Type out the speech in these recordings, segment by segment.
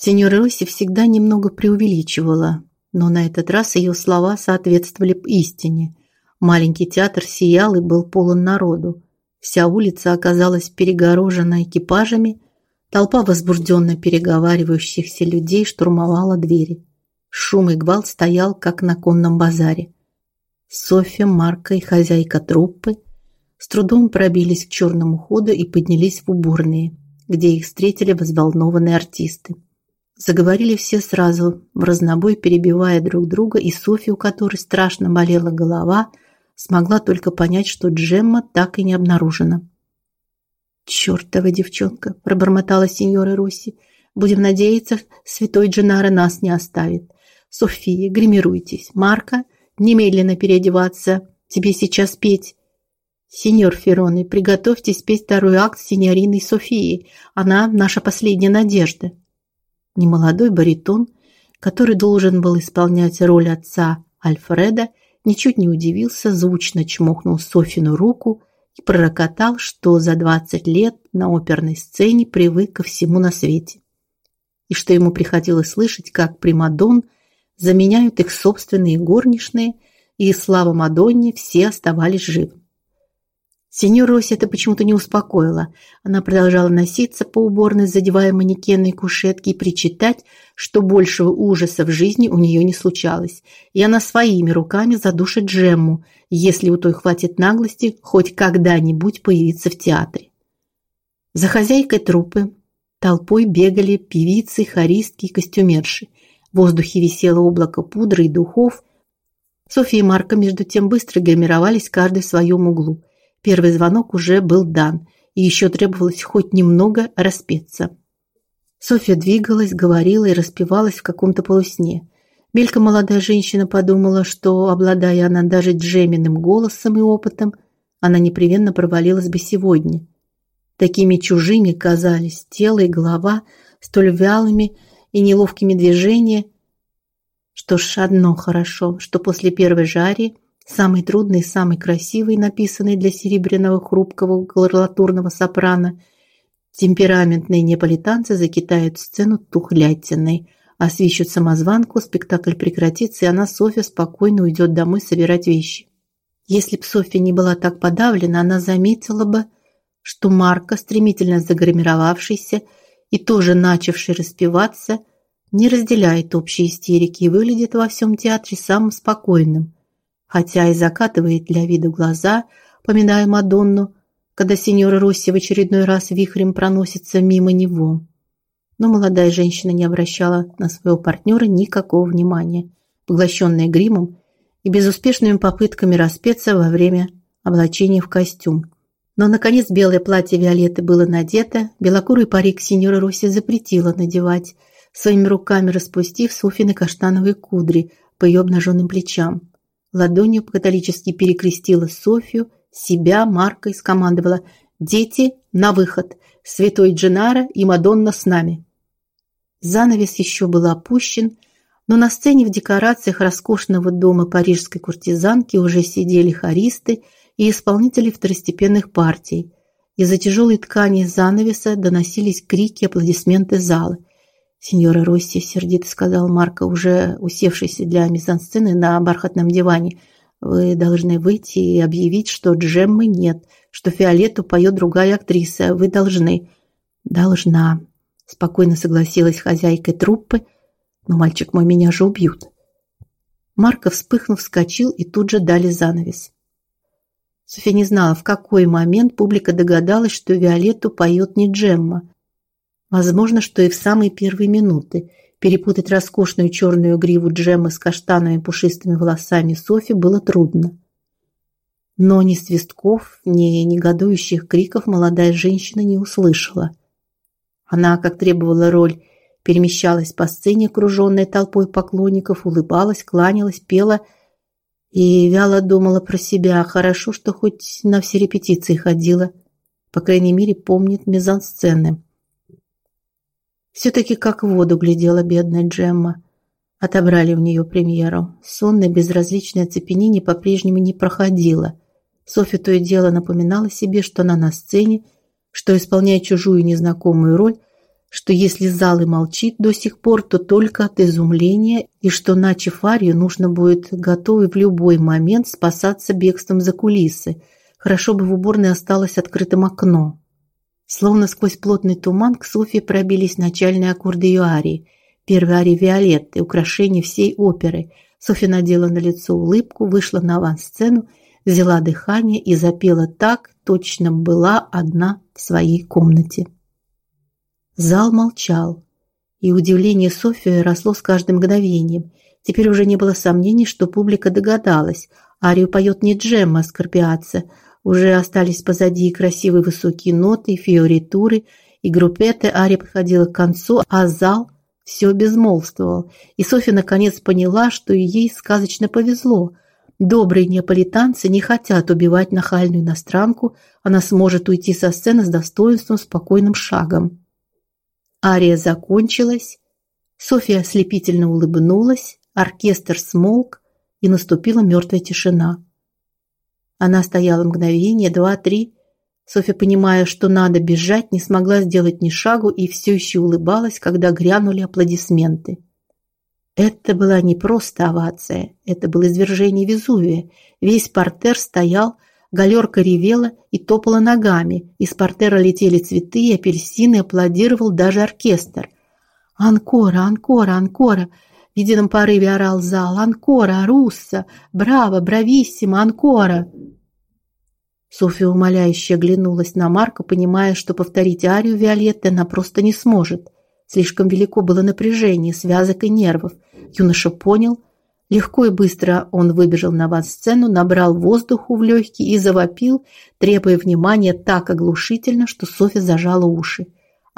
Сеньора Росси всегда немного преувеличивала, но на этот раз ее слова соответствовали истине. Маленький театр сиял и был полон народу. Вся улица оказалась перегорожена экипажами, толпа возбужденно переговаривающихся людей штурмовала двери. Шум и гвалт стоял, как на конном базаре. Софья, Марка и хозяйка труппы с трудом пробились к черному ходу и поднялись в уборные, где их встретили взволнованные артисты. Заговорили все сразу, в разнобой перебивая друг друга, и Софья, у которой страшно болела голова, смогла только понять, что Джемма так и не обнаружена. «Чёртова девчонка!» – пробормотала сеньора Росси. «Будем надеяться, святой Дженаро нас не оставит. София, гримируйтесь. Марка, немедленно переодеваться. Тебе сейчас петь». «Сеньор Фероны, приготовьтесь петь второй акт с сеньориной Софией. Она наша последняя надежда». Немолодой баритон, который должен был исполнять роль отца Альфреда, ничуть не удивился, звучно чмокнул Софину руку и пророкотал, что за 20 лет на оперной сцене привык ко всему на свете. И что ему приходилось слышать, как примадон заменяют их собственные горничные, и слава Мадонне все оставались живы. Сеньор Росси это почему-то не успокоило. Она продолжала носиться по уборной, задевая манекены и кушетки, и причитать, что большего ужаса в жизни у нее не случалось. И она своими руками задушит Джемму, если у той хватит наглости хоть когда-нибудь появиться в театре. За хозяйкой труппы толпой бегали певицы, хористки и костюмерши. В воздухе висело облако пудры и духов. Софья и Марка между тем быстро гримировались каждый в своем углу. Первый звонок уже был дан, и еще требовалось хоть немного распеться. Софья двигалась, говорила и распевалась в каком-то полусне. Мелька молодая женщина подумала, что, обладая она даже джеминым голосом и опытом, она непременно провалилась бы сегодня. Такими чужими казались тело и голова, столь вялыми и неловкими движения. Что ж, одно хорошо, что после первой жари самый трудный самый красивый, написанный для серебряного хрупкого горлатурного сопрано. Темпераментные неаполитанцы закитают сцену тухлятиной, освищут самозванку, спектакль прекратится, и она, Софья, спокойно уйдет домой собирать вещи. Если б Софья не была так подавлена, она заметила бы, что Марка, стремительно загримировавшийся и тоже начавший распеваться, не разделяет общей истерики и выглядит во всем театре самым спокойным – хотя и закатывает для вида глаза, поминая Мадонну, когда сеньора Росси в очередной раз вихрем проносится мимо него. Но молодая женщина не обращала на своего партнера никакого внимания, поглощенная гримом и безуспешными попытками распеться во время облачения в костюм. Но, наконец, белое платье Виолетты было надето, белокурый парик сеньора Росси запретила надевать, своими руками распустив Софины каштановые кудри по ее обнаженным плечам. Ладонью по-католически перекрестила Софию, себя, Марка и скомандовала «Дети, на выход! Святой Дженаро и Мадонна с нами!» Занавес еще был опущен, но на сцене в декорациях роскошного дома парижской куртизанки уже сидели хористы и исполнители второстепенных партий. Из-за тяжелой ткани занавеса доносились крики и аплодисменты зала. Сеньора Росси сердито сказал Марко, уже усевшийся для мизансцены на бархатном диване. Вы должны выйти и объявить, что Джеммы нет, что Фиолетту поет другая актриса. Вы должны. Должна, спокойно согласилась хозяйка труппы. Но мальчик мой меня же убьют. Марко, вспыхнув, вскочил и тут же дали занавес. София не знала, в какой момент публика догадалась, что Виолетту поет не Джемма. Возможно, что и в самые первые минуты перепутать роскошную черную гриву Джеммы с каштановыми пушистыми волосами Софи было трудно. Но ни свистков, ни негодующих криков молодая женщина не услышала. Она, как требовала роль, перемещалась по сцене, окруженная толпой поклонников, улыбалась, кланялась, пела и вяло думала про себя. Хорошо, что хоть на все репетиции ходила. По крайней мере, помнит мизансцены. Все-таки как в воду глядела бедная Джемма. Отобрали у нее премьеру. Сонное безразличное оцепенение по-прежнему не проходило. Софья то и дело напоминала себе, что она на сцене, что, исполняя чужую незнакомую роль, что если зал и молчит до сих пор, то только от изумления, и что начав арию, нужно будет готовый в любой момент спасаться бегством за кулисы. Хорошо бы в уборной осталось открытым окно. Словно сквозь плотный туман к Софье пробились начальные аккорды ее арии. Первая ария Виолетты, украшение всей оперы. Софья надела на лицо улыбку, вышла на авансцену, взяла дыхание и запела так, точно была одна в своей комнате. Зал молчал, и удивление Софии росло с каждым мгновением. Теперь уже не было сомнений, что публика догадалась. Арию поет не Джемма Скорпиаца. Уже остались позади красивые высокие ноты, фиоритуры, и группеты ария подходила к концу, а зал все безмолвствовал. И Софья наконец поняла, что ей сказочно повезло. Добрые неаполитанцы не хотят убивать нахальную иностранку, она сможет уйти со сцены с достоинством, спокойным шагом. Ария закончилась, Софья ослепительно улыбнулась, оркестр смолк, и наступила мертвая тишина. Она стояла мгновение, два, три. Софья, понимая, что надо бежать, не смогла сделать ни шагу и все еще улыбалась, когда грянули аплодисменты. Это была не просто овация, это было извержение Везувия. Весь портер стоял, Галерка ревела и топала ногами. Из портера летели цветы и апельсины, аплодировал даже оркестр. «Анкора! Анкора! Анкора!» В едином порыве орал зал. «Анкора! Русса! Браво! Брависсимо! Анкора!» Софья умоляюще оглянулась на Марка, понимая, что повторить арию Виолетты она просто не сможет. Слишком велико было напряжение, связок и нервов. Юноша понял, Легко и быстро он выбежал на авансцену, набрал воздуху в легкие и завопил, требуя внимания так оглушительно, что Софья зажала уши.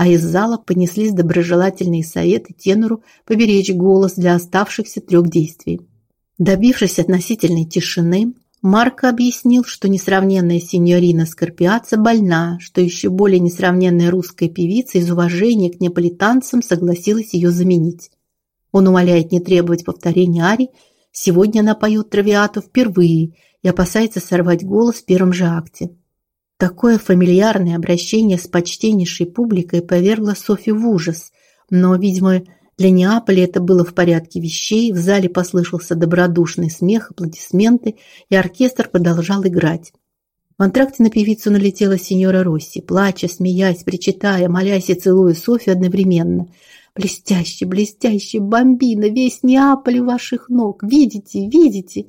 А из зала понеслись доброжелательные советы тенору поберечь голос для оставшихся трех действий. Добившись относительной тишины, Марко объяснил, что несравненная сеньорина Скорпиаца больна, что еще более несравненная русская певица из уважения к неаполитанцам согласилась ее заменить. Он умоляет не требовать повторения ари. Сегодня она поет травиату впервые и опасается сорвать голос в первом же акте. Такое фамильярное обращение с почтеннейшей публикой повергло Софью в ужас, но, видимо, для Неаполя это было в порядке вещей. В зале послышался добродушный смех, аплодисменты, и оркестр продолжал играть. В антракте на певицу налетела сеньора Росси, плача, смеясь, причитая, молясь и целуя Софью одновременно. Блестящий, блестящий бомбина, весь Неаполь у ваших ног. Видите, видите,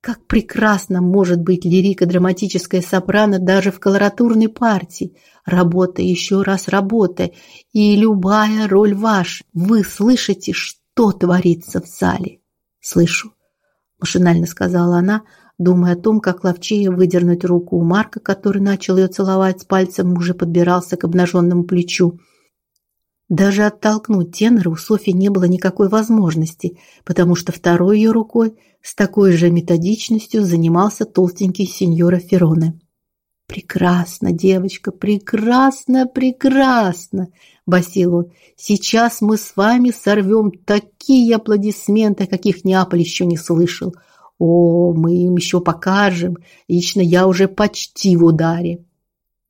как прекрасно может быть лирика драматическая сопрано даже в колоратурной партии. Работа, еще раз работа, и любая роль ваша. Вы слышите, что творится в зале? Слышу, машинально сказала она, думая о том, как ловчее выдернуть руку у Марка, который начал ее целовать с пальцем, уже подбирался к обнаженному плечу. Даже оттолкнуть тенора у Софи не было никакой возможности, потому что второй ее рукой с такой же методичностью занимался толстенький сеньора Фероне. «Прекрасно, девочка, прекрасно, прекрасно!» – басил он. «Сейчас мы с вами сорвем такие аплодисменты, каких Неаполь еще не слышал. О, мы им еще покажем. Лично я уже почти в ударе».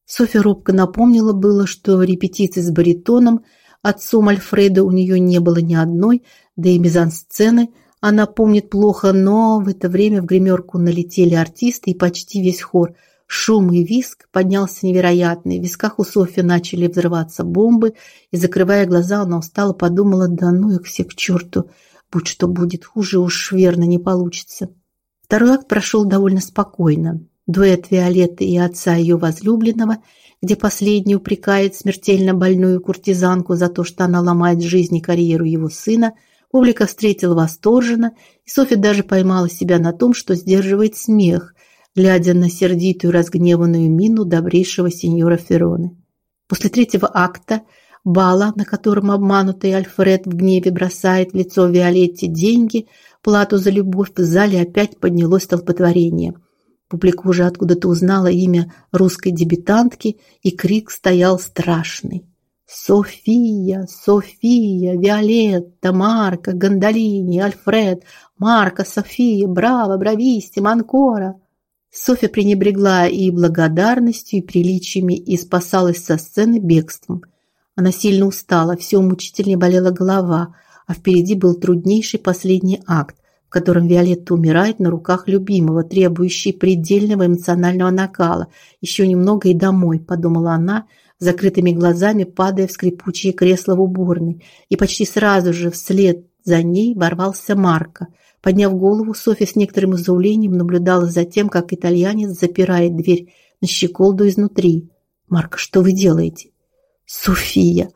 Софья робко напомнила было, что репетиции с баритоном – Отцом Альфреда у нее не было ни одной, да и мизансцены она помнит плохо, но в это время в гримерку налетели артисты и почти весь хор. Шум и виск поднялся невероятный. В висках у Софьи начали взрываться бомбы, и, закрывая глаза, она устало подумала, да ну их все к черту, будь что будет, хуже уж верно не получится. Второй акт прошел довольно спокойно. Дуэт Виолетты и отца ее возлюбленного – где последний упрекает смертельно больную куртизанку за то, что она ломает жизнь и карьеру его сына, публика встретила восторженно, и Софья даже поймала себя на том, что сдерживает смех, глядя на сердитую разгневанную мину добрейшего сеньора Фероны. После третьего акта бала, на котором обманутый Альфред в гневе бросает в лицо Виолетте деньги, плату за любовь, в зале опять поднялось столпотворение – Публика уже откуда-то узнала имя русской дебютантки, и крик стоял страшный. София, София, Виолетта, Марка, Гондолини, Альфред, Марка, София, браво, брависти, Манкора. Софья пренебрегла и благодарностью, и приличиями, и спасалась со сцены бегством. Она сильно устала, все мучительнее болела голова, а впереди был труднейший последний акт, в котором Виолетта умирает на руках любимого, требующий предельного эмоционального накала. Еще немного и домой, подумала она, закрытыми глазами падая в скрипучее кресло в уборной. И почти сразу же вслед за ней ворвался Марко. Подняв голову, Софья с некоторым изумлением наблюдала за тем, как итальянец запирает дверь на щеколду изнутри. «Марко, что вы делаете?» «София!»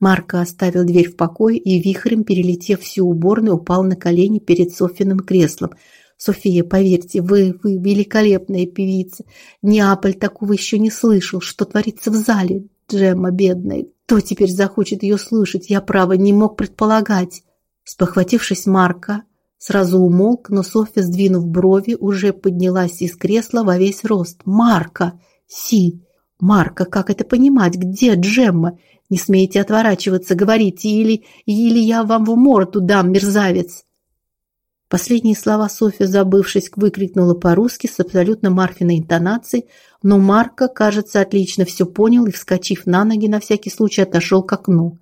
Марко оставил дверь в покое и, вихрем перелетев всю уборную, упал на колени перед Софьиным креслом. «София, поверьте, вы, вы великолепная певица. Неаполь такого еще не слышал. Что творится в зале? Джемма, бедная. Кто теперь захочет ее слышать? Я, право, не мог предполагать». Спохватившись, Марко сразу умолк, но Софья, сдвинув брови, уже поднялась из кресла во весь рост. «Марко! Си! Марко, как это понимать? Где Джемма? Не смейте отворачиваться, говорите, или, или я вам в морду дам, мерзавец!» Последние слова Софья, забывшись, выкрикнула по-русски с абсолютно Марфиной интонацией, но Марко, кажется, отлично все понял и, вскочив на ноги, на всякий случай отошел к окну,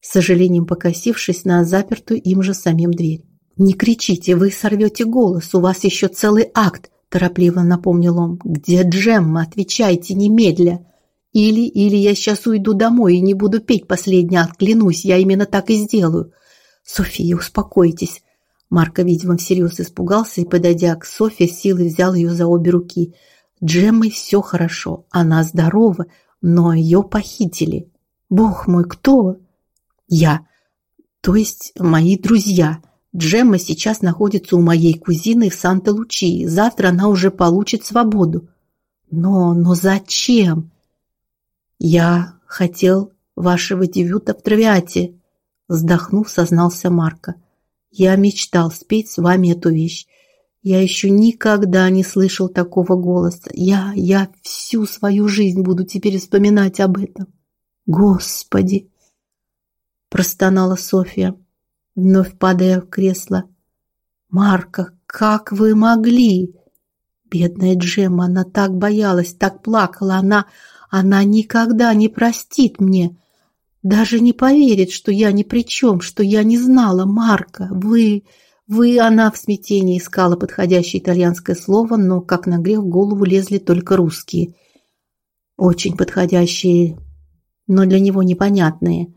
с сожалением покосившись на запертую им же самим дверь. «Не кричите, вы сорвете голос, у вас еще целый акт», торопливо напомнил он. «Где Джемма? Отвечайте немедля!» Или, или я сейчас уйду домой и не буду петь последний акт, клянусь, я именно так и сделаю. София, успокойтесь. Марко, видимо, всерьез испугался и, подойдя к Софье, силой взял ее за обе руки. Джеммой все хорошо, она здорова, но ее похитили. Бог мой, кто? Я. То есть мои друзья. Джемма сейчас находится у моей кузины в Санта-Лучии. Завтра она уже получит свободу. Но, но зачем? «Я хотел вашего дебюта в Травиате», вздохнув, сознался Марко. «Я мечтал спеть с вами эту вещь. Я еще никогда не слышал такого голоса. Я, я всю свою жизнь буду теперь вспоминать об этом. Господи!» простонала Софья, вновь падая в кресло. «Марко, как вы могли?» Бедная Джемма, она так боялась, так плакала, она... Она никогда не простит мне. Даже не поверит, что я ни при чем, что я не знала Марка. Вы... Вы, она в смятении искала подходящее итальянское слово, но, как на грех, в голову лезли только русские. Очень подходящие, но для него непонятные.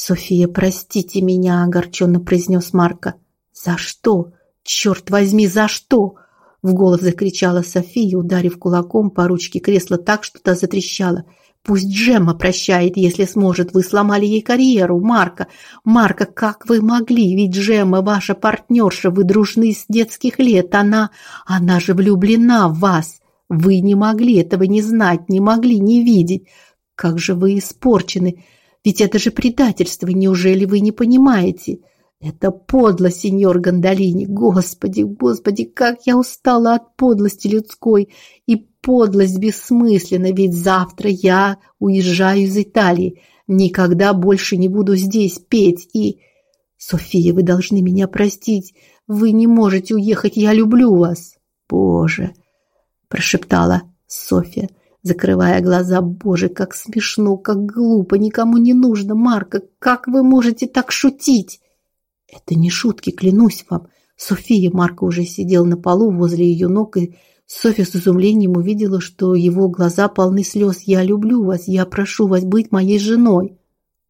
«София, простите меня», — огорченно произнес Марко. «За что? Черт возьми, за что?» В голос закричала София, ударив кулаком по ручке кресла так, что та затрещала. Пусть Джемма прощает, если сможет. Вы сломали ей карьеру, Марка. Марка, как вы могли? Ведь Джемма ваша партнерша, вы дружны с детских лет. Она, она же влюблена в вас. Вы не могли этого не знать, не могли не видеть. Как же вы испорчены. Ведь это же предательство, неужели вы не понимаете? Это подло, сеньор Гондолини. Господи, господи, как я устала от подлости людской. И подлость бессмысленна, ведь завтра я уезжаю из Италии. Никогда больше не буду здесь петь и... София, вы должны меня простить. Вы не можете уехать, я люблю вас. Боже, прошептала Софья, закрывая глаза. Боже, как смешно, как глупо, никому не нужно, Марка. Как вы можете так шутить? Это не шутки, клянусь вам. София Марко уже сидел на полу возле ее ног, и Софья с изумлением увидела, что его глаза полны слез. «Я люблю вас, я прошу вас быть моей женой».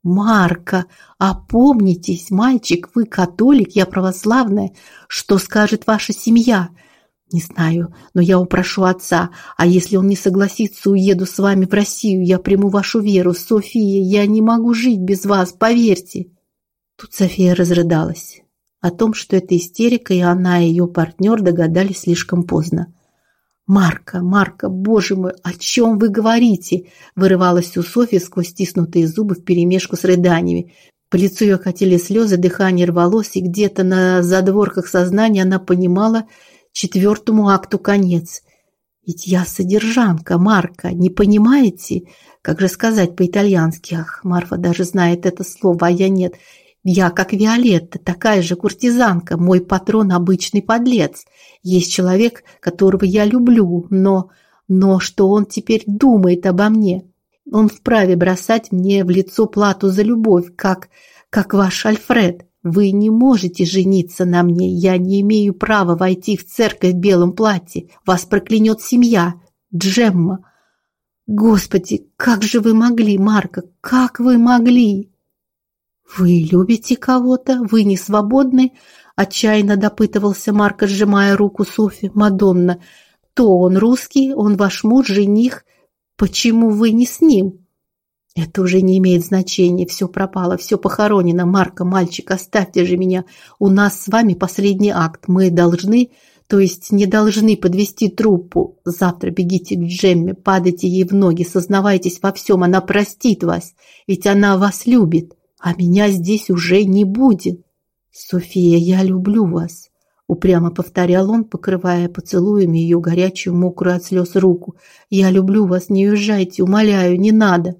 «Марка, опомнитесь, мальчик, вы католик, я православная. Что скажет ваша семья?» «Не знаю, но я упрошу отца, а если он не согласится, уеду с вами в Россию, я приму вашу веру. София, я не могу жить без вас, поверьте». Тут София разрыдалась. О том, что это истерика, и она, и ее партнер догадались слишком поздно. «Марка, Марка, боже мой, о чем вы говорите?» вырывалась у Софьи сквозь стиснутые зубы вперемешку с рыданиями. По лицу ее катили слезы, дыхание рвалось, и где-то на задворках сознания она понимала четвертому акту конец. «Ведь я содержанка, Марка, не понимаете? Как же сказать по-итальянски? Ах, Марфа даже знает это слово, а я нет. Я, как Виолетта, такая же куртизанка, мой патрон обычный подлец. Есть человек, которого я люблю, но... Но что он теперь думает обо мне? Он вправе бросать мне в лицо плату за любовь, как, как ваш Альфред. Вы не можете жениться на мне. Я не имею права войти в церковь в белом платье. Вас проклянет семья. Джемма. Господи, как же вы могли, Марка? Как вы могли? Вы любите кого-то? Вы не свободны? Отчаянно допытывался Марка, сжимая руку Софи. Мадонна, то он русский, он ваш муж, жених. Почему вы не с ним? Это уже не имеет значения. Все пропало, все похоронено. Марка, мальчик, оставьте же меня. У нас с вами последний акт. Мы должны, то есть не должны подвести труппу. Завтра бегите к Джемме, падайте ей в ноги, сознавайтесь во всем. Она простит вас, ведь она вас любит. А меня здесь уже не будет. София, я люблю вас упрямо повторял он, покрывая поцелуями ее горячую, мокрую от слез руку. Я люблю вас, не уезжайте, умоляю, не надо.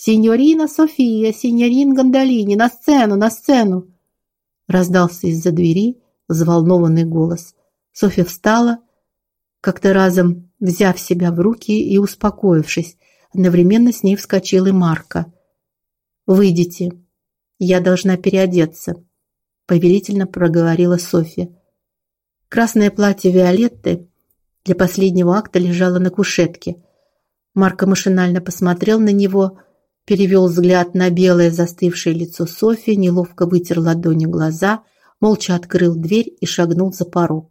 Синьорина София, синьорин Гондолини, на сцену, на сцену. Раздался из-за двери взволнованный голос. Софья встала, как-то разом взяв себя в руки и успокоившись. Одновременно с ней вскочил и Марка. Выйдите. Я должна переодеться повелительно проговорила Софья. Красное платье Виолетты для последнего акта лежало на кушетке. Марко машинально посмотрел на него, перевел взгляд на белое застывшее лицо Софьи, неловко вытер ладонью глаза, молча открыл дверь и шагнул за порог.